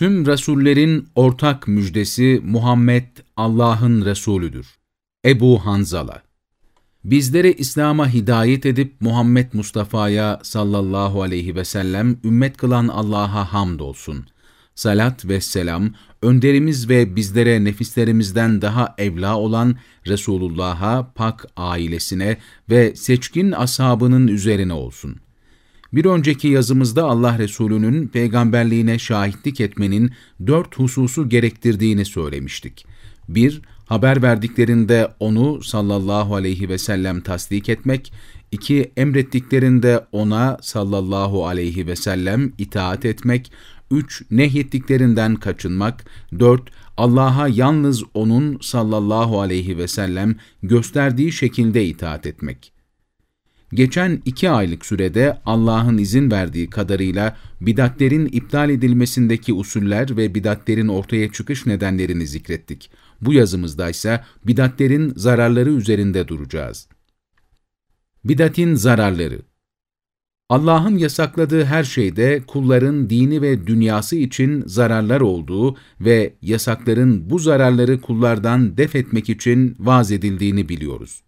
Tüm Resullerin ortak müjdesi Muhammed Allah'ın Resulüdür. Ebu Hanzala Bizleri İslam'a hidayet edip Muhammed Mustafa'ya sallallahu aleyhi ve sellem ümmet kılan Allah'a hamdolsun. Salat ve selam, önderimiz ve bizlere nefislerimizden daha evla olan Resulullah'a, pak ailesine ve seçkin ashabının üzerine olsun.'' Bir önceki yazımızda Allah Resulü'nün peygamberliğine şahitlik etmenin dört hususu gerektirdiğini söylemiştik. 1- Haber verdiklerinde onu sallallahu aleyhi ve sellem tasdik etmek, 2- Emrettiklerinde ona sallallahu aleyhi ve sellem itaat etmek, 3- Nehyettiklerinden kaçınmak, 4- Allah'a yalnız O'nun sallallahu aleyhi ve sellem gösterdiği şekilde itaat etmek. Geçen iki aylık sürede Allah'ın izin verdiği kadarıyla bidatlerin iptal edilmesindeki usuller ve bidatlerin ortaya çıkış nedenlerini zikrettik. Bu yazımızda ise bidatlerin zararları üzerinde duracağız. Bidatin zararları Allah'ın yasakladığı her şeyde kulların dini ve dünyası için zararlar olduğu ve yasakların bu zararları kullardan def etmek için vaz edildiğini biliyoruz.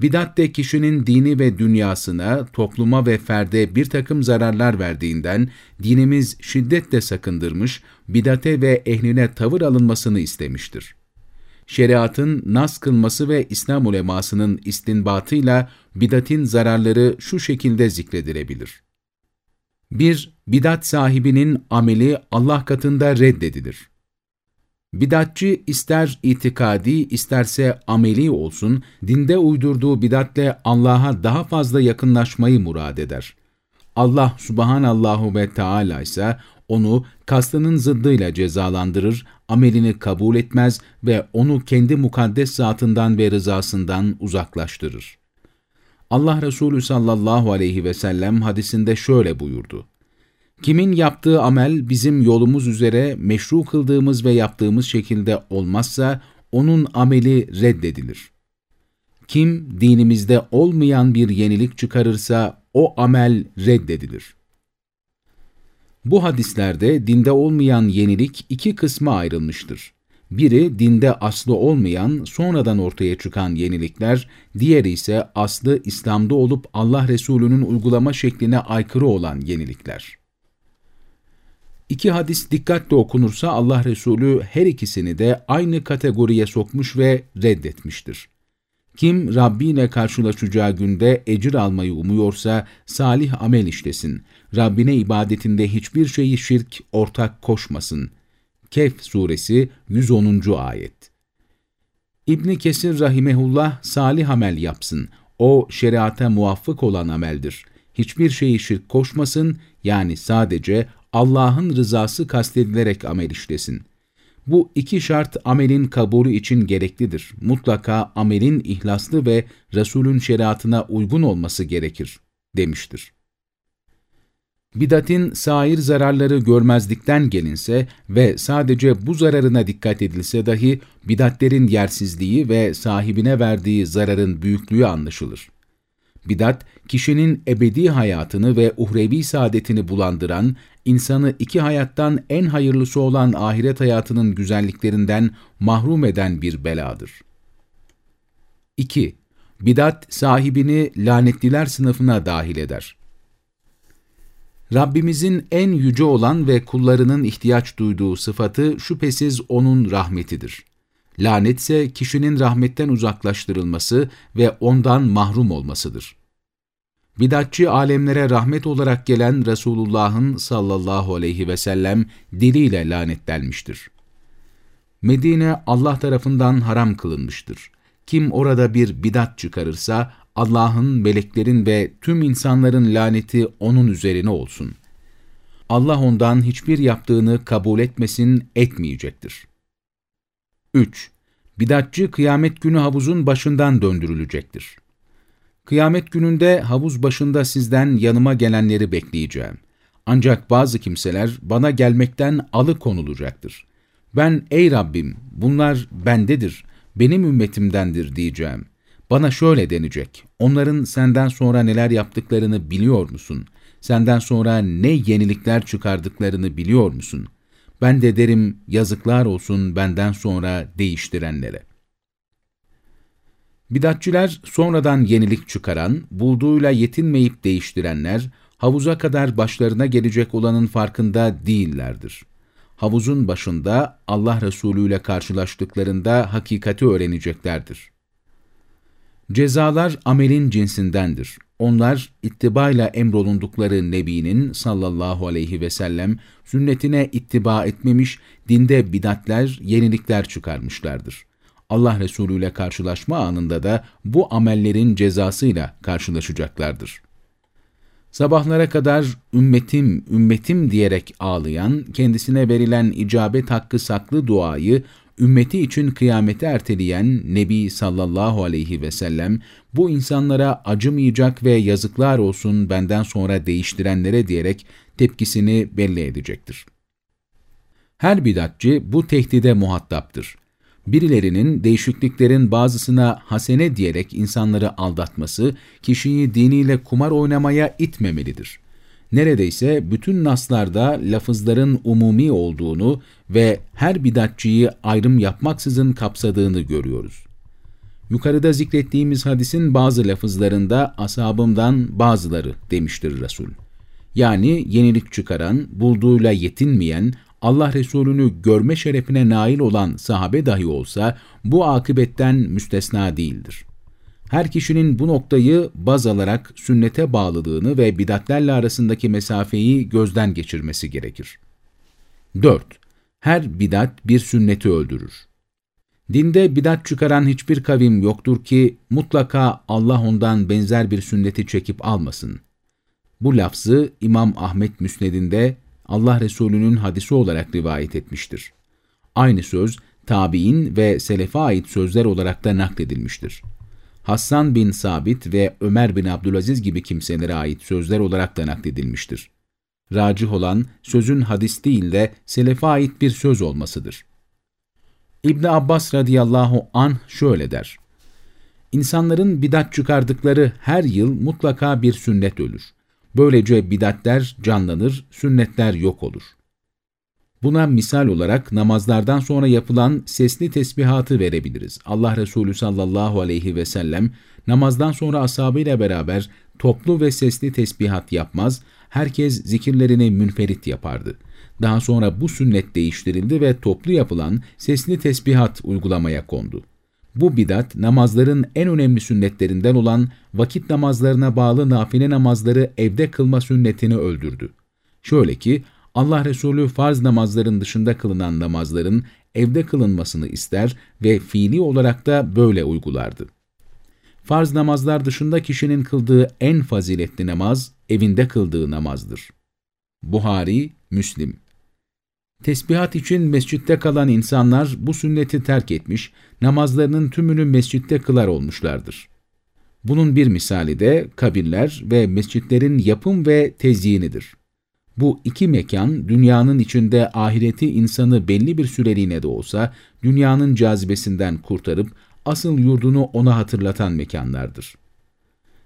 Bidat de kişinin dini ve dünyasına, topluma ve ferde bir takım zararlar verdiğinden dinimiz şiddetle sakındırmış, bidate ve ehline tavır alınmasını istemiştir. Şeriatın nas kılması ve İslam ulemasının istinbatıyla bidatin zararları şu şekilde zikredilebilir. 1. Bidat sahibinin ameli Allah katında reddedilir. Bidatçı ister itikadi isterse ameli olsun, dinde uydurduğu bidatle Allah'a daha fazla yakınlaşmayı murad eder. Allah subhanallahu ve Teala ise onu kastının zıddıyla cezalandırır, amelini kabul etmez ve onu kendi mukaddes zatından ve rızasından uzaklaştırır. Allah Resulü sallallahu aleyhi ve sellem hadisinde şöyle buyurdu. Kimin yaptığı amel bizim yolumuz üzere meşru kıldığımız ve yaptığımız şekilde olmazsa onun ameli reddedilir. Kim dinimizde olmayan bir yenilik çıkarırsa o amel reddedilir. Bu hadislerde dinde olmayan yenilik iki kısma ayrılmıştır. Biri dinde aslı olmayan, sonradan ortaya çıkan yenilikler, diğeri ise aslı İslam'da olup Allah Resulü'nün uygulama şekline aykırı olan yenilikler. İki hadis dikkatle okunursa Allah Resulü her ikisini de aynı kategoriye sokmuş ve reddetmiştir. Kim Rabbine karşılaşacağı günde ecir almayı umuyorsa salih amel işlesin. Rabbine ibadetinde hiçbir şeyi şirk, ortak koşmasın. Kehf suresi 110. ayet. İbni Kesir rahimehullah salih amel yapsın. O şeriata muvaffık olan ameldir. Hiçbir şeyi şirk koşmasın yani sadece Allah'ın rızası kastedilerek amel işlesin. Bu iki şart amelin kabulü için gereklidir. Mutlaka amelin ihlaslı ve Resulün şeriatına uygun olması gerekir, demiştir. Bidatin sair zararları görmezlikten gelinse ve sadece bu zararına dikkat edilse dahi bidatlerin yersizliği ve sahibine verdiği zararın büyüklüğü anlaşılır. Bidat, kişinin ebedi hayatını ve uhrevi saadetini bulandıran, insanı iki hayattan en hayırlısı olan ahiret hayatının güzelliklerinden mahrum eden bir beladır. 2. Bidat sahibini lanetliler sınıfına dahil eder. Rabbimizin en yüce olan ve kullarının ihtiyaç duyduğu sıfatı şüphesiz O'nun rahmetidir. Lanet ise kişinin rahmetten uzaklaştırılması ve ondan mahrum olmasıdır. Bidatçı alemlere rahmet olarak gelen Resulullah'ın sallallahu aleyhi ve sellem diliyle lanetlenmiştir. Medine Allah tarafından haram kılınmıştır. Kim orada bir bidat çıkarırsa Allah'ın, meleklerin ve tüm insanların laneti onun üzerine olsun. Allah ondan hiçbir yaptığını kabul etmesin, etmeyecektir. 3. Bidatçı kıyamet günü havuzun başından döndürülecektir. Kıyamet gününde havuz başında sizden yanıma gelenleri bekleyeceğim. Ancak bazı kimseler bana gelmekten alıkonulacaktır. Ben ey Rabbim bunlar bendedir, benim ümmetimdendir diyeceğim. Bana şöyle denecek, onların senden sonra neler yaptıklarını biliyor musun? Senden sonra ne yenilikler çıkardıklarını biliyor musun? Ben de derim yazıklar olsun benden sonra değiştirenlere. Bidatçiler sonradan yenilik çıkaran, bulduğuyla yetinmeyip değiştirenler, havuza kadar başlarına gelecek olanın farkında değillerdir. Havuzun başında Allah Resulü ile karşılaştıklarında hakikati öğreneceklerdir. Cezalar amelin cinsindendir. Onlar ittibayla emrolundukları Nebi'nin sallallahu aleyhi ve sellem sünnetine ittiba etmemiş, dinde bidatler, yenilikler çıkarmışlardır. Allah Resulü ile karşılaşma anında da bu amellerin cezasıyla karşılaşacaklardır. Sabahlara kadar ümmetim, ümmetim diyerek ağlayan, kendisine verilen icabet hakkı saklı duayı ümmeti için kıyameti erteleyen Nebi sallallahu aleyhi ve sellem, bu insanlara acımayacak ve yazıklar olsun benden sonra değiştirenlere diyerek tepkisini belli edecektir. Her bidatçı bu tehdide muhataptır. Birilerinin değişikliklerin bazısına hasene diyerek insanları aldatması, kişiyi diniyle kumar oynamaya itmemelidir neredeyse bütün naslarda lafızların umumi olduğunu ve her bidatçıyı ayrım yapmaksızın kapsadığını görüyoruz. Yukarıda zikrettiğimiz hadisin bazı lafızlarında ashabımdan bazıları demiştir Resul. Yani yenilik çıkaran, bulduğuyla yetinmeyen, Allah Resulü'nü görme şerefine nail olan sahabe dahi olsa bu akıbetten müstesna değildir her kişinin bu noktayı baz alarak sünnete bağlılığını ve bidatlerle arasındaki mesafeyi gözden geçirmesi gerekir. 4. Her bidat bir sünneti öldürür. Dinde bidat çıkaran hiçbir kavim yoktur ki mutlaka Allah ondan benzer bir sünneti çekip almasın. Bu lafzı İmam Ahmet Müsned'inde Allah Resulü'nün hadisi olarak rivayet etmiştir. Aynı söz tabi'in ve selefe ait sözler olarak da nakledilmiştir. Hassan bin Sabit ve Ömer bin Abdülaziz gibi kimselere ait sözler olarak da nakledilmiştir. Racih olan sözün hadis değil de selefe ait bir söz olmasıdır. İbn Abbas radıyallahu an şöyle der. İnsanların bidat çıkardıkları her yıl mutlaka bir sünnet ölür. Böylece bidatler canlanır, sünnetler yok olur.'' Buna misal olarak namazlardan sonra yapılan sesli tesbihatı verebiliriz. Allah Resulü sallallahu aleyhi ve sellem namazdan sonra ashabıyla beraber toplu ve sesli tesbihat yapmaz, herkes zikirlerini münferit yapardı. Daha sonra bu sünnet değiştirildi ve toplu yapılan sesli tesbihat uygulamaya kondu. Bu bidat namazların en önemli sünnetlerinden olan vakit namazlarına bağlı nafile namazları evde kılma sünnetini öldürdü. Şöyle ki Allah Resulü farz namazların dışında kılınan namazların evde kılınmasını ister ve fiili olarak da böyle uygulardı. Farz namazlar dışında kişinin kıldığı en faziletli namaz, evinde kıldığı namazdır. Buhari, Müslim Tesbihat için mescitte kalan insanlar bu sünneti terk etmiş, namazlarının tümünü mescitte kılar olmuşlardır. Bunun bir misali de kabirler ve mescitlerin yapım ve tezyinidir. Bu iki mekan dünyanın içinde ahireti insanı belli bir süreliğine de olsa dünyanın cazibesinden kurtarıp asıl yurdunu ona hatırlatan mekanlardır.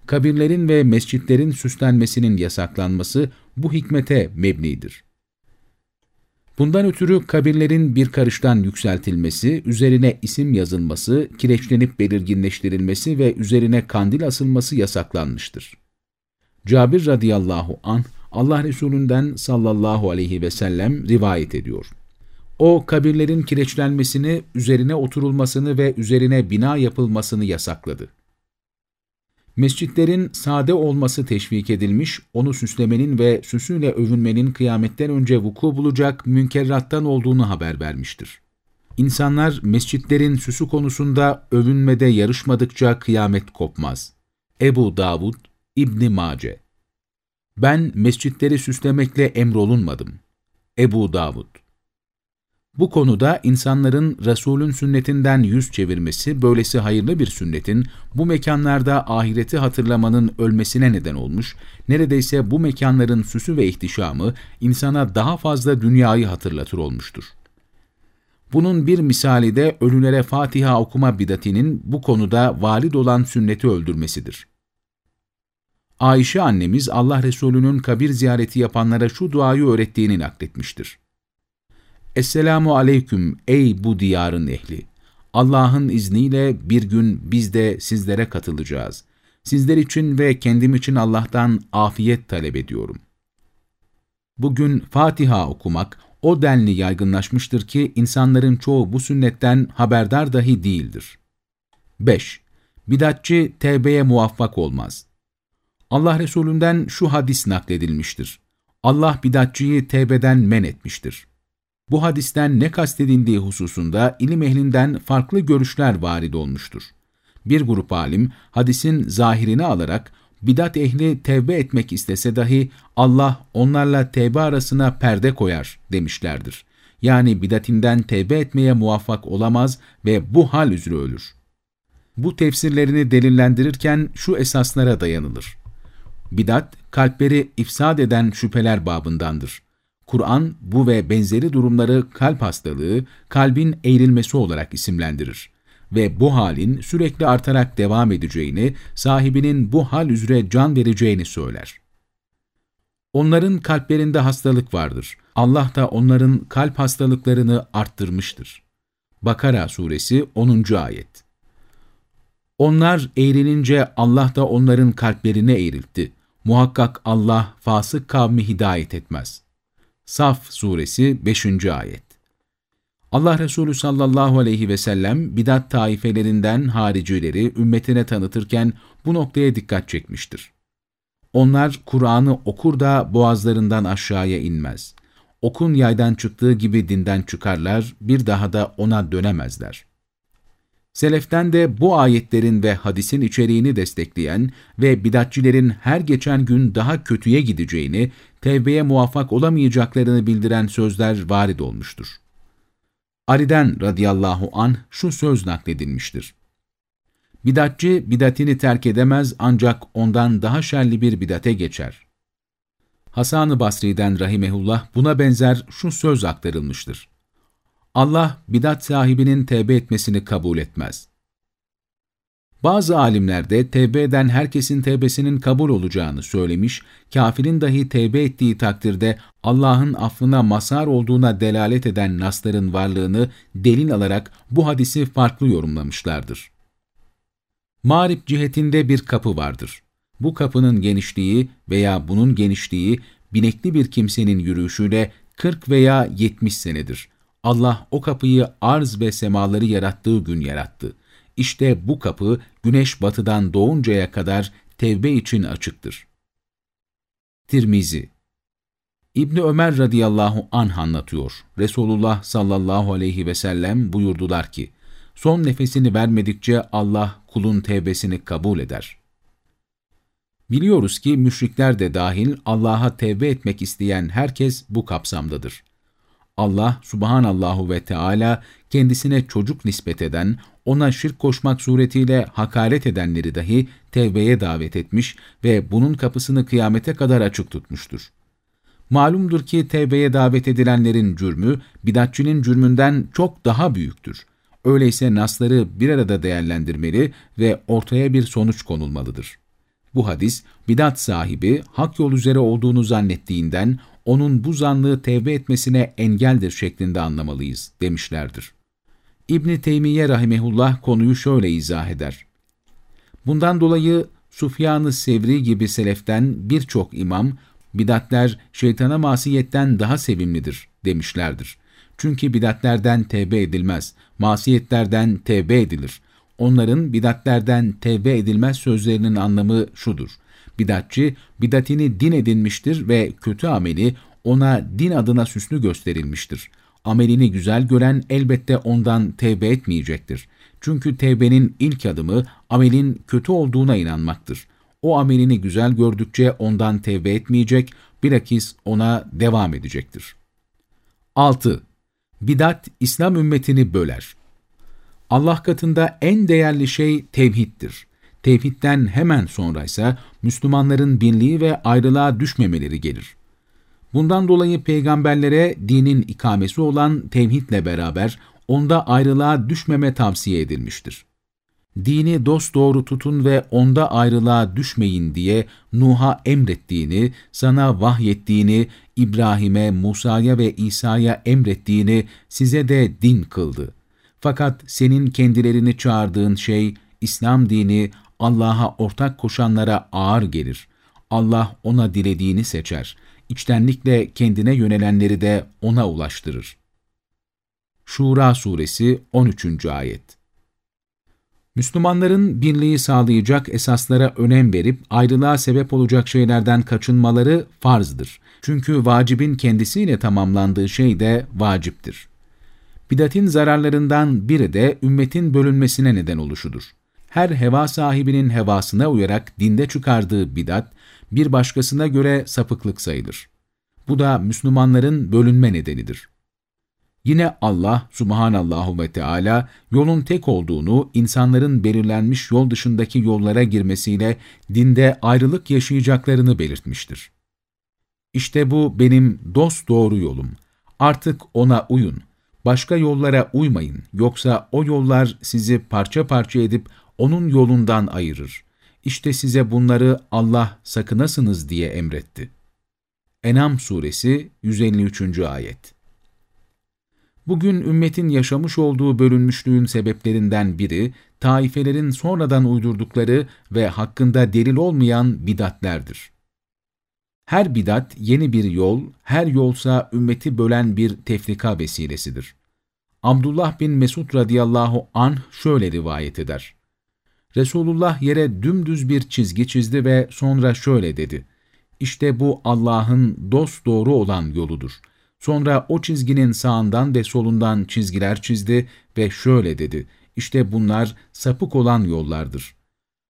Kabirlerin ve mescitlerin süslenmesinin yasaklanması bu hikmete mebnidir. Bundan ötürü kabirlerin bir karıştan yükseltilmesi, üzerine isim yazılması, kireçlenip belirginleştirilmesi ve üzerine kandil asılması yasaklanmıştır. Cabir radıyallahu anh Allah Resulünden sallallahu aleyhi ve sellem rivayet ediyor. O kabirlerin kireçlenmesini, üzerine oturulmasını ve üzerine bina yapılmasını yasakladı. Mescitlerin sade olması teşvik edilmiş, onu süslemenin ve süsüyle övünmenin kıyametten önce vuku bulacak münkerrattan olduğunu haber vermiştir. İnsanlar mescitlerin süsü konusunda övünmede yarışmadıkça kıyamet kopmaz. Ebu Davud, İbni Mace ben mescitleri süslemekle emrolunmadım. Ebu Davud Bu konuda insanların Resulün sünnetinden yüz çevirmesi, böylesi hayırlı bir sünnetin bu mekanlarda ahireti hatırlamanın ölmesine neden olmuş, neredeyse bu mekanların süsü ve ihtişamı insana daha fazla dünyayı hatırlatır olmuştur. Bunun bir misali de ölülere Fatiha okuma bidatinin bu konuda valid olan sünneti öldürmesidir. Ayşe annemiz Allah Resulü'nün kabir ziyareti yapanlara şu duayı öğrettiğini nakletmiştir. Esselamu aleyküm ey bu diyarın ehli. Allah'ın izniyle bir gün biz de sizlere katılacağız. Sizler için ve kendim için Allah'tan afiyet talep ediyorum. Bugün Fatiha okumak o denli yaygınlaşmıştır ki insanların çoğu bu sünnetten haberdar dahi değildir. 5. Bidatçı tevbeye muvaffak olmaz. Allah Resulünden şu hadis nakledilmiştir. Allah bidatçıyı tevbeden men etmiştir. Bu hadisten ne kastedildiği hususunda ilim ehlinden farklı görüşler varid olmuştur. Bir grup alim hadisin zahirini alarak bidat ehli tevbe etmek istese dahi Allah onlarla tevbe arasına perde koyar demişlerdir. Yani bidatinden tevbe etmeye muvaffak olamaz ve bu hal üzere ölür. Bu tefsirlerini delillendirirken şu esaslara dayanılır. Bidat, kalpleri ifsad eden şüpheler babındandır. Kur'an bu ve benzeri durumları kalp hastalığı, kalbin eğrilmesi olarak isimlendirir ve bu halin sürekli artarak devam edeceğini, sahibinin bu hal üzere can vereceğini söyler. Onların kalplerinde hastalık vardır. Allah da onların kalp hastalıklarını arttırmıştır. Bakara suresi 10. ayet Onlar eğrilince Allah da onların kalplerine eğriltti. Muhakkak Allah fasık kavmi hidayet etmez. Saf suresi 5. ayet Allah Resulü sallallahu aleyhi ve sellem bidat taifelerinden haricileri ümmetine tanıtırken bu noktaya dikkat çekmiştir. Onlar Kur'an'ı okur da boğazlarından aşağıya inmez. Okun yaydan çıktığı gibi dinden çıkarlar, bir daha da ona dönemezler. Seleften de bu ayetlerin ve hadisin içeriğini destekleyen ve bidatçilerin her geçen gün daha kötüye gideceğini, tevbeye muvaffak olamayacaklarını bildiren sözler varid olmuştur. Ali'den radıyallahu an şu söz nakledilmiştir. Bidatçı bidatini terk edemez ancak ondan daha şerli bir bidate geçer. Hasan-ı Basri'den rahimehullah buna benzer şu söz aktarılmıştır. Allah bidat sahibinin tevbe etmesini kabul etmez. Bazı alimler de tevbe eden herkesin tevbesinin kabul olacağını söylemiş, kafirin dahi tevbe ettiği takdirde Allah'ın affına masar olduğuna delalet eden nasların varlığını delil alarak bu hadisi farklı yorumlamışlardır. Mağrip cihetinde bir kapı vardır. Bu kapının genişliği veya bunun genişliği binekli bir kimsenin yürüyüşüyle 40 veya 70 senedir. Allah o kapıyı arz ve semaları yarattığı gün yarattı. İşte bu kapı güneş batıdan doğuncaya kadar tevbe için açıktır. Tirmizi İbni Ömer radıyallahu anh anlatıyor. Resulullah sallallahu aleyhi ve sellem buyurdular ki, son nefesini vermedikçe Allah kulun tevbesini kabul eder. Biliyoruz ki müşrikler de dahil Allah'a tevbe etmek isteyen herkes bu kapsamdadır. Allah subhanallahu ve Teala kendisine çocuk nispet eden, ona şirk koşmak suretiyle hakaret edenleri dahi tevbeye davet etmiş ve bunun kapısını kıyamete kadar açık tutmuştur. Malumdur ki tevbeye davet edilenlerin cürmü, bidatçının cürmünden çok daha büyüktür. Öyleyse nasları bir arada değerlendirmeli ve ortaya bir sonuç konulmalıdır. Bu hadis, bidat sahibi hak yol üzere olduğunu zannettiğinden onun bu zanlığı tevbe etmesine engeldir şeklinde anlamalıyız demişlerdir. İbni Teymiye rahimehullah konuyu şöyle izah eder. Bundan dolayı Sufyan-ı Sevri gibi seleften birçok imam, bidatler şeytana masiyetten daha sevimlidir demişlerdir. Çünkü bidatlerden tevbe edilmez, masiyetlerden tevbe edilir. Onların bidatlerden tevbe edilmez sözlerinin anlamı şudur. Bidatçı, bidatini din edinmiştir ve kötü ameli ona din adına süslü gösterilmiştir. Amelini güzel gören elbette ondan tevbe etmeyecektir. Çünkü tevbenin ilk adımı amelin kötü olduğuna inanmaktır. O amelini güzel gördükçe ondan tevbe etmeyecek, bilakis ona devam edecektir. 6. Bidat, İslam ümmetini böler. Allah katında en değerli şey tevhiddir. Tevhidden hemen sonra ise Müslümanların birliği ve ayrılığa düşmemeleri gelir. Bundan dolayı peygamberlere dinin ikamesi olan tevhidle beraber onda ayrılığa düşmeme tavsiye edilmiştir. dini dosdoğru tutun ve onda ayrılığa düşmeyin diye Nuh'a emrettiğini, sana vahyettiğini, İbrahim'e, Musa'ya ve İsa'ya emrettiğini size de din kıldı. Fakat senin kendilerini çağırdığın şey, İslam dini Allah'a ortak koşanlara ağır gelir. Allah ona dilediğini seçer. İçtenlikle kendine yönelenleri de ona ulaştırır. Şura Suresi 13. Ayet Müslümanların birliği sağlayacak esaslara önem verip ayrılığa sebep olacak şeylerden kaçınmaları farzdır. Çünkü vacibin kendisiyle tamamlandığı şey de vaciptir. Bidatin zararlarından biri de ümmetin bölünmesine neden oluşudur. Her heva sahibinin hevasına uyarak dinde çıkardığı bidat, bir başkasına göre sapıklık sayılır. Bu da Müslümanların bölünme nedenidir. Yine Allah subhanallahu ve Teala yolun tek olduğunu, insanların belirlenmiş yol dışındaki yollara girmesiyle dinde ayrılık yaşayacaklarını belirtmiştir. İşte bu benim dost doğru yolum. Artık ona uyun. Başka yollara uymayın. Yoksa o yollar sizi parça parça edip onun yolundan ayırır. İşte size bunları Allah sakınasınız diye emretti. Enam Suresi 153. Ayet Bugün ümmetin yaşamış olduğu bölünmüşlüğün sebeplerinden biri, taifelerin sonradan uydurdukları ve hakkında delil olmayan bidatlerdir. Her bidat yeni bir yol, her yolsa ümmeti bölen bir tefrika vesilesidir. Abdullah bin Mesud radıyallahu anh şöyle rivayet eder. Resulullah yere dümdüz bir çizgi çizdi ve sonra şöyle dedi. İşte bu Allah'ın dost doğru olan yoludur. Sonra o çizginin sağından ve solundan çizgiler çizdi ve şöyle dedi. İşte bunlar sapık olan yollardır.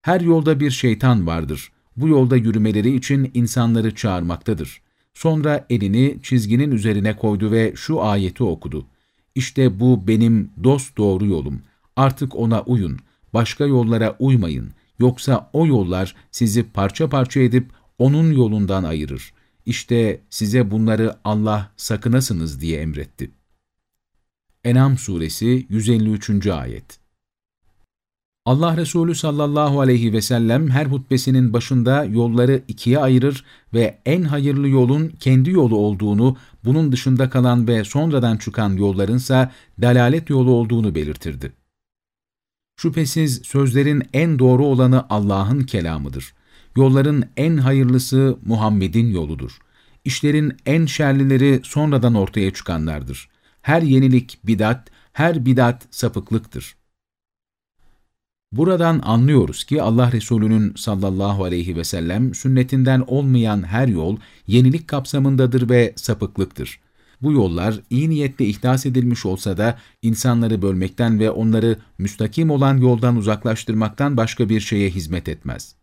Her yolda bir şeytan vardır. Bu yolda yürümeleri için insanları çağırmaktadır. Sonra elini çizginin üzerine koydu ve şu ayeti okudu. İşte bu benim dost doğru yolum. Artık ona uyun. Başka yollara uymayın. Yoksa o yollar sizi parça parça edip onun yolundan ayırır. İşte size bunları Allah sakınasınız diye emretti. Enam suresi 153. ayet Allah Resulü sallallahu aleyhi ve sellem her hutbesinin başında yolları ikiye ayırır ve en hayırlı yolun kendi yolu olduğunu, bunun dışında kalan ve sonradan çıkan yollarınsa dalalet yolu olduğunu belirtirdi. Şüphesiz sözlerin en doğru olanı Allah'ın kelamıdır. Yolların en hayırlısı Muhammed'in yoludur. İşlerin en şerlileri sonradan ortaya çıkanlardır. Her yenilik bidat, her bidat sapıklıktır. Buradan anlıyoruz ki Allah Resulü'nün sallallahu aleyhi ve sellem sünnetinden olmayan her yol yenilik kapsamındadır ve sapıklıktır. Bu yollar iyi niyetle ihdas edilmiş olsa da insanları bölmekten ve onları müstakim olan yoldan uzaklaştırmaktan başka bir şeye hizmet etmez.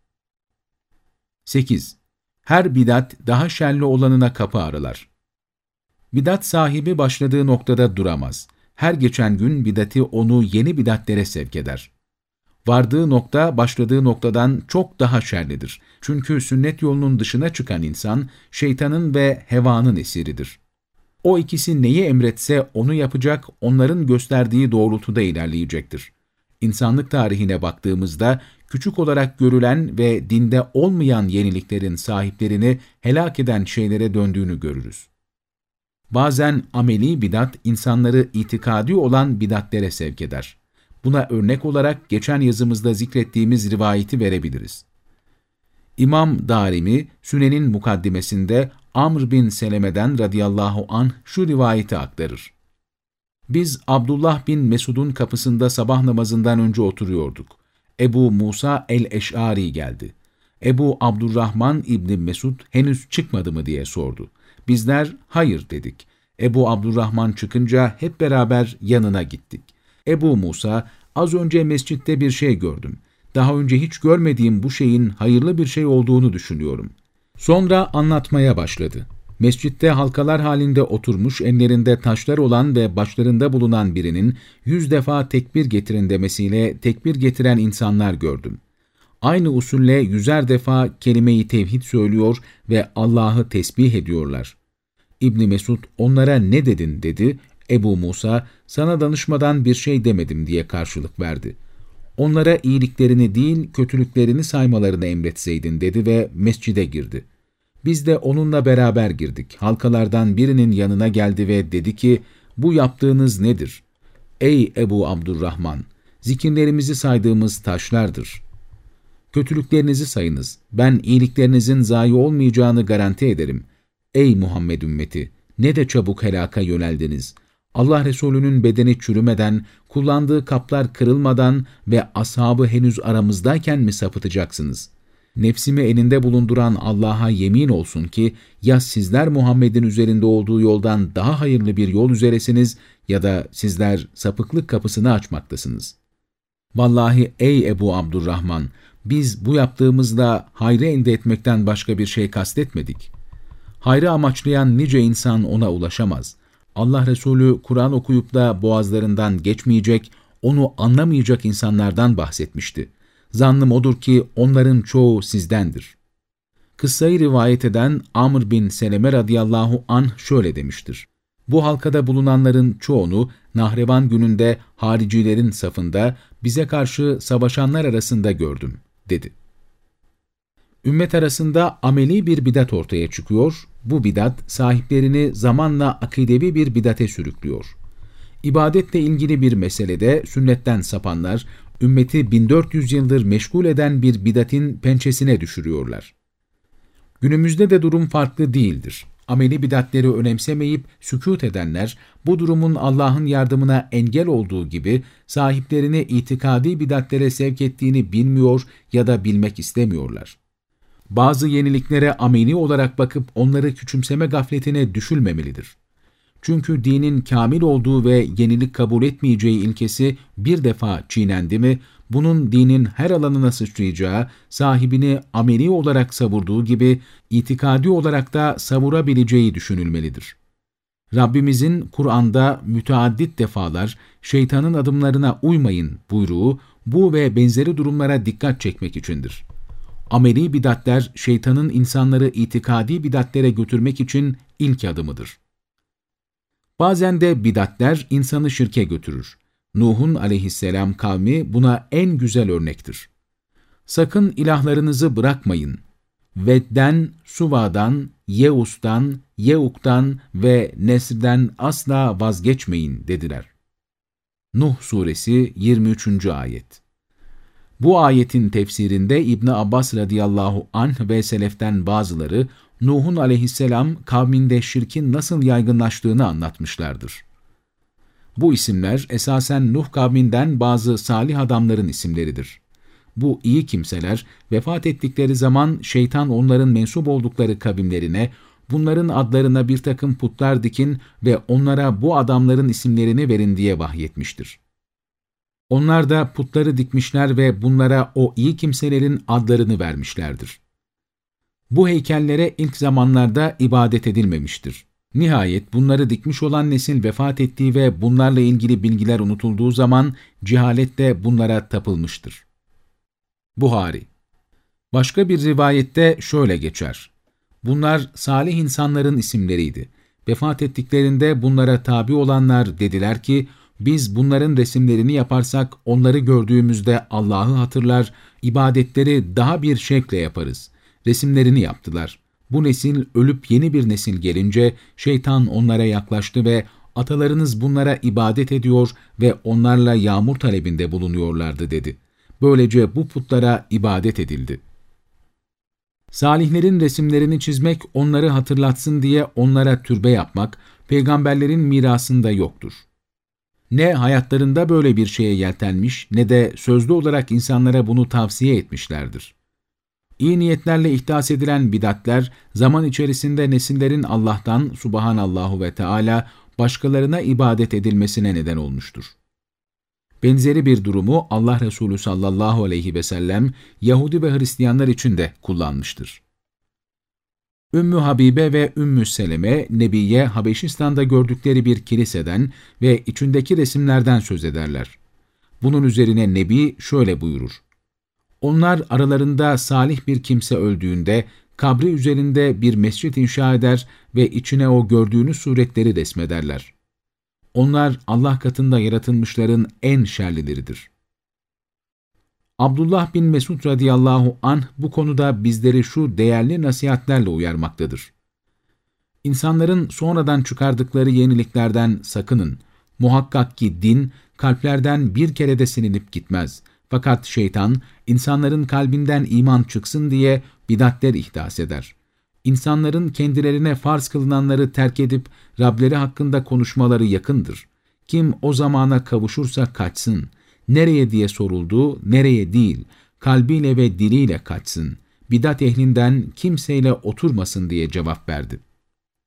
8. Her bidat daha şerli olanına kapı aralar. Bidat sahibi başladığı noktada duramaz. Her geçen gün bidati onu yeni bidatlere sevk eder. Vardığı nokta başladığı noktadan çok daha şerlidir. Çünkü sünnet yolunun dışına çıkan insan şeytanın ve hevanın esiridir. O ikisi neyi emretse onu yapacak, onların gösterdiği doğrultuda ilerleyecektir. İnsanlık tarihine baktığımızda küçük olarak görülen ve dinde olmayan yeniliklerin sahiplerini helak eden şeylere döndüğünü görürüz. Bazen ameli bidat insanları itikadi olan bidatlere sevk eder. Buna örnek olarak geçen yazımızda zikrettiğimiz rivayeti verebiliriz. İmam Darimi, Sünen'in mukaddimesinde Amr bin Seleme'den radıyallahu anh şu rivayeti aktarır. Biz Abdullah bin Mesud'un kapısında sabah namazından önce oturuyorduk. Ebu Musa el-Eş'ari geldi. Ebu Abdurrahman İbni Mesud henüz çıkmadı mı diye sordu. Bizler hayır dedik. Ebu Abdurrahman çıkınca hep beraber yanına gittik. Ebu Musa, az önce mescitte bir şey gördüm. Daha önce hiç görmediğim bu şeyin hayırlı bir şey olduğunu düşünüyorum. Sonra anlatmaya başladı. Mescitte halkalar halinde oturmuş, ellerinde taşlar olan ve başlarında bulunan birinin yüz defa tekbir getirin demesiyle tekbir getiren insanlar gördüm. Aynı usulle yüzer defa kelime-i tevhid söylüyor ve Allah'ı tesbih ediyorlar. İbni Mesud onlara ne dedin dedi, Ebu Musa sana danışmadan bir şey demedim diye karşılık verdi. Onlara iyiliklerini değil kötülüklerini saymalarını emretseydin dedi ve mescide girdi. Biz de onunla beraber girdik. Halkalardan birinin yanına geldi ve dedi ki, bu yaptığınız nedir? Ey Ebu Abdurrahman! Zikirlerimizi saydığımız taşlardır. Kötülüklerinizi sayınız. Ben iyiliklerinizin zayi olmayacağını garanti ederim. Ey Muhammed ümmeti! Ne de çabuk helaka yöneldiniz. Allah Resulü'nün bedeni çürümeden, kullandığı kaplar kırılmadan ve ashabı henüz aramızdayken mi sapıtacaksınız? Nefsimi elinde bulunduran Allah'a yemin olsun ki, ya sizler Muhammed'in üzerinde olduğu yoldan daha hayırlı bir yol üzeresiniz ya da sizler sapıklık kapısını açmaktasınız. Vallahi ey Ebu Abdurrahman, biz bu yaptığımızda hayrı elde etmekten başka bir şey kastetmedik. Hayrı amaçlayan nice insan ona ulaşamaz. Allah Resulü Kur'an okuyup da boğazlarından geçmeyecek, onu anlamayacak insanlardan bahsetmişti. Zannım odur ki onların çoğu sizdendir. Kıssayı rivayet eden Amr bin Seleme radıyallahu anh şöyle demiştir. Bu halkada bulunanların çoğunu Nahrevan gününde haricilerin safında bize karşı savaşanlar arasında gördüm, dedi. Ümmet arasında ameli bir bidat ortaya çıkıyor, bu bidat sahiplerini zamanla akidevi bir bidate sürüklüyor. İbadetle ilgili bir meselede sünnetten sapanlar, ümmeti 1400 yıldır meşgul eden bir bidatin pençesine düşürüyorlar. Günümüzde de durum farklı değildir. Ameli bidatleri önemsemeyip sükut edenler, bu durumun Allah'ın yardımına engel olduğu gibi sahiplerini itikadi bidatlere sevk ettiğini bilmiyor ya da bilmek istemiyorlar. Bazı yeniliklere ameli olarak bakıp onları küçümseme gafletine düşülmemelidir. Çünkü dinin kamil olduğu ve yenilik kabul etmeyeceği ilkesi bir defa çiğnendi mi, bunun dinin her alanına sıçrayacağı, sahibini ameli olarak savurduğu gibi itikadi olarak da savurabileceği düşünülmelidir. Rabbimizin Kur'an'da müteaddit defalar şeytanın adımlarına uymayın buyruğu bu ve benzeri durumlara dikkat çekmek içindir. Ameli bidatler şeytanın insanları itikadi bidatlere götürmek için ilk adımıdır. Bazen de bidatler insanı şirke götürür. Nuh'un aleyhisselam kavmi buna en güzel örnektir. Sakın ilahlarınızı bırakmayın. Ved'den, Suva'dan, Yeus'tan, Yeuk'tan ve Nesr'den asla vazgeçmeyin dediler. Nuh Suresi 23. Ayet Bu ayetin tefsirinde İbn Abbas radıyallahu anh ve seleften bazıları Nuh'un aleyhisselam kavminde şirkin nasıl yaygınlaştığını anlatmışlardır. Bu isimler esasen Nuh kavminden bazı salih adamların isimleridir. Bu iyi kimseler vefat ettikleri zaman şeytan onların mensup oldukları kavimlerine, bunların adlarına bir takım putlar dikin ve onlara bu adamların isimlerini verin diye vahyetmiştir. Onlar da putları dikmişler ve bunlara o iyi kimselerin adlarını vermişlerdir. Bu heykellere ilk zamanlarda ibadet edilmemiştir. Nihayet bunları dikmiş olan nesil vefat ettiği ve bunlarla ilgili bilgiler unutulduğu zaman cehalette bunlara tapılmıştır. Buhari Başka bir rivayette şöyle geçer. Bunlar salih insanların isimleriydi. Vefat ettiklerinde bunlara tabi olanlar dediler ki, biz bunların resimlerini yaparsak onları gördüğümüzde Allah'ı hatırlar, ibadetleri daha bir şekle yaparız resimlerini yaptılar. Bu nesil ölüp yeni bir nesil gelince şeytan onlara yaklaştı ve atalarınız bunlara ibadet ediyor ve onlarla yağmur talebinde bulunuyorlardı dedi. Böylece bu putlara ibadet edildi. Salihlerin resimlerini çizmek, onları hatırlatsın diye onlara türbe yapmak, peygamberlerin mirasında yoktur. Ne hayatlarında böyle bir şeye yeltenmiş ne de sözlü olarak insanlara bunu tavsiye etmişlerdir. İyi niyetlerle ihdas edilen bidatler, zaman içerisinde nesillerin Allah'tan subhanallahu ve Teala başkalarına ibadet edilmesine neden olmuştur. Benzeri bir durumu Allah Resulü sallallahu aleyhi ve sellem Yahudi ve Hristiyanlar için de kullanmıştır. Ümmü Habibe ve Ümmü Seleme, Nebiye Habeşistan'da gördükleri bir kiliseden ve içindeki resimlerden söz ederler. Bunun üzerine Nebi şöyle buyurur. Onlar aralarında salih bir kimse öldüğünde kabri üzerinde bir mescit inşa eder ve içine o gördüğünü suretleri resmederler. Onlar Allah katında yaratılmışların en şerlileridir. Abdullah bin Mesud radıyallahu anh bu konuda bizleri şu değerli nasihatlerle uyarmaktadır. İnsanların sonradan çıkardıkları yeniliklerden sakının. Muhakkak ki din, kalplerden bir kere de gitmez. Fakat şeytan, insanların kalbinden iman çıksın diye bidatler ihdas eder. İnsanların kendilerine farz kılınanları terk edip Rableri hakkında konuşmaları yakındır. Kim o zamana kavuşursa kaçsın. Nereye diye soruldu, nereye değil, kalbiyle ve diliyle kaçsın. Bidat ehlinden kimseyle oturmasın diye cevap verdi.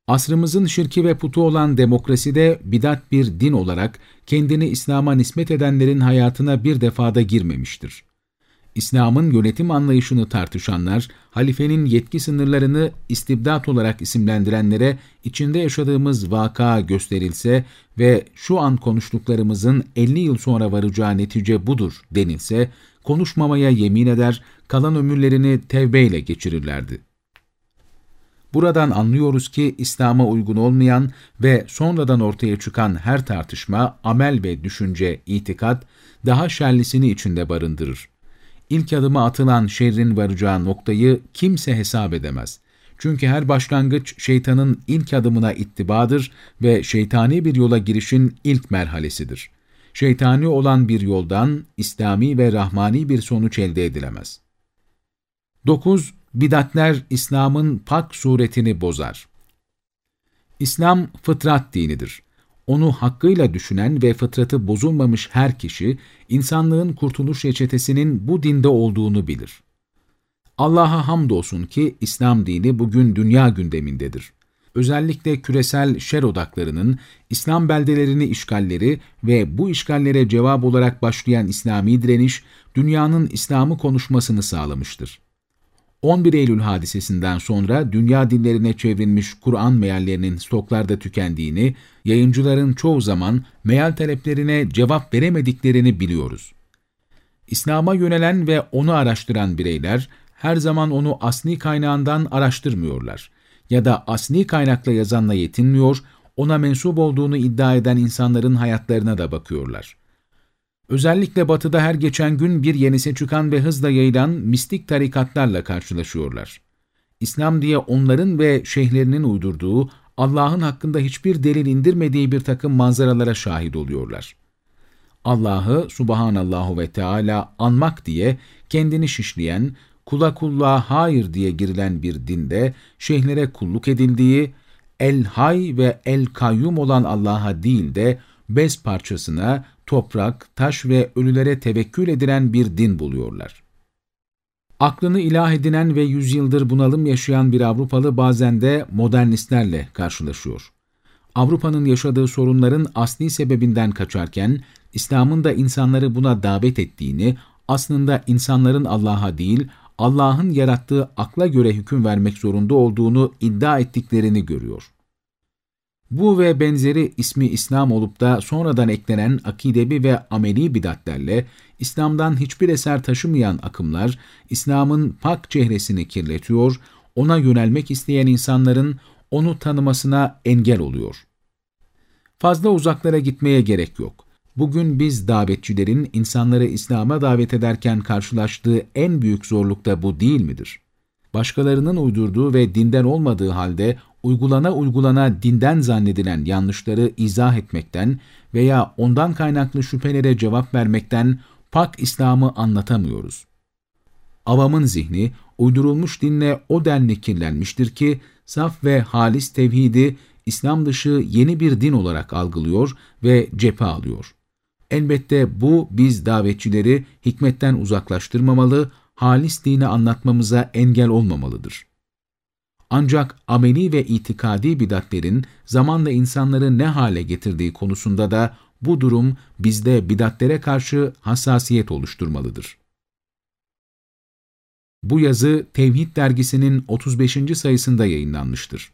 Asrımızın şirki ve putu olan demokraside bidat bir din olarak kendini İslam'a nispet edenlerin hayatına bir defada girmemiştir. İslam'ın yönetim anlayışını tartışanlar, halifenin yetki sınırlarını istibdat olarak isimlendirenlere içinde yaşadığımız vaka gösterilse ve şu an konuştuklarımızın 50 yıl sonra varacağı netice budur denilse, konuşmamaya yemin eder, kalan ömürlerini tevbeyle geçirirlerdi. Buradan anlıyoruz ki İslam'a uygun olmayan ve sonradan ortaya çıkan her tartışma, amel ve düşünce, itikat daha şerlisini içinde barındırır. İlk adımı atılan şerrin varacağı noktayı kimse hesap edemez. Çünkü her başlangıç şeytanın ilk adımına ittibadır ve şeytani bir yola girişin ilk merhalesidir. Şeytani olan bir yoldan İslami ve rahmani bir sonuç elde edilemez. 9. Bidatler İslam'ın pak suretini bozar. İslam fıtrat dinidir. Onu hakkıyla düşünen ve fıtratı bozulmamış her kişi, insanlığın kurtuluş reçetesinin bu dinde olduğunu bilir. Allah'a hamdolsun ki İslam dini bugün dünya gündemindedir. Özellikle küresel şer odaklarının İslam beldelerini işgalleri ve bu işgallere cevap olarak başlayan İslami direniş, dünyanın İslam'ı konuşmasını sağlamıştır. 11 Eylül hadisesinden sonra dünya dillerine çevrilmiş Kur'an meallerinin stoklarda tükendiğini, yayıncıların çoğu zaman meal taleplerine cevap veremediklerini biliyoruz. İslam'a yönelen ve onu araştıran bireyler, her zaman onu asli kaynağından araştırmıyorlar ya da asli kaynakla yazanla yetinmiyor, ona mensup olduğunu iddia eden insanların hayatlarına da bakıyorlar. Özellikle batıda her geçen gün bir yenisi çıkan ve hızla yayılan mistik tarikatlarla karşılaşıyorlar. İslam diye onların ve şeyhlerinin uydurduğu, Allah'ın hakkında hiçbir delil indirmediği bir takım manzaralara şahit oluyorlar. Allah'ı subhanallahu ve Teala anmak diye kendini şişleyen, kula kulluğa hayır diye girilen bir dinde şeyhlere kulluk edildiği, el-hay ve el-kayyum olan Allah'a değil de bez parçasına, toprak, taş ve ölülere tevekkül edilen bir din buluyorlar. Aklını ilah edinen ve yüzyıldır bunalım yaşayan bir Avrupalı bazen de modernistlerle karşılaşıyor. Avrupa'nın yaşadığı sorunların asli sebebinden kaçarken, İslam'ın da insanları buna davet ettiğini, aslında insanların Allah'a değil, Allah'ın yarattığı akla göre hüküm vermek zorunda olduğunu iddia ettiklerini görüyor. Bu ve benzeri ismi İslam olup da sonradan eklenen akidebi ve ameli bidatlerle İslam'dan hiçbir eser taşımayan akımlar İslam'ın pak çehresini kirletiyor, ona yönelmek isteyen insanların onu tanımasına engel oluyor. Fazla uzaklara gitmeye gerek yok. Bugün biz davetçilerin insanları İslam'a davet ederken karşılaştığı en büyük zorluk da bu değil midir? Başkalarının uydurduğu ve dinden olmadığı halde uygulana uygulana dinden zannedilen yanlışları izah etmekten veya ondan kaynaklı şüphelere cevap vermekten pak İslam'ı anlatamıyoruz. Avamın zihni uydurulmuş dinle o denli kirlenmiştir ki saf ve halis tevhidi İslam dışı yeni bir din olarak algılıyor ve cephe alıyor. Elbette bu biz davetçileri hikmetten uzaklaştırmamalı, halis dini anlatmamıza engel olmamalıdır. Ancak ameli ve itikadi bidatlerin zamanla insanları ne hale getirdiği konusunda da bu durum bizde bidatlere karşı hassasiyet oluşturmalıdır. Bu yazı Tevhid dergisinin 35. sayısında yayınlanmıştır.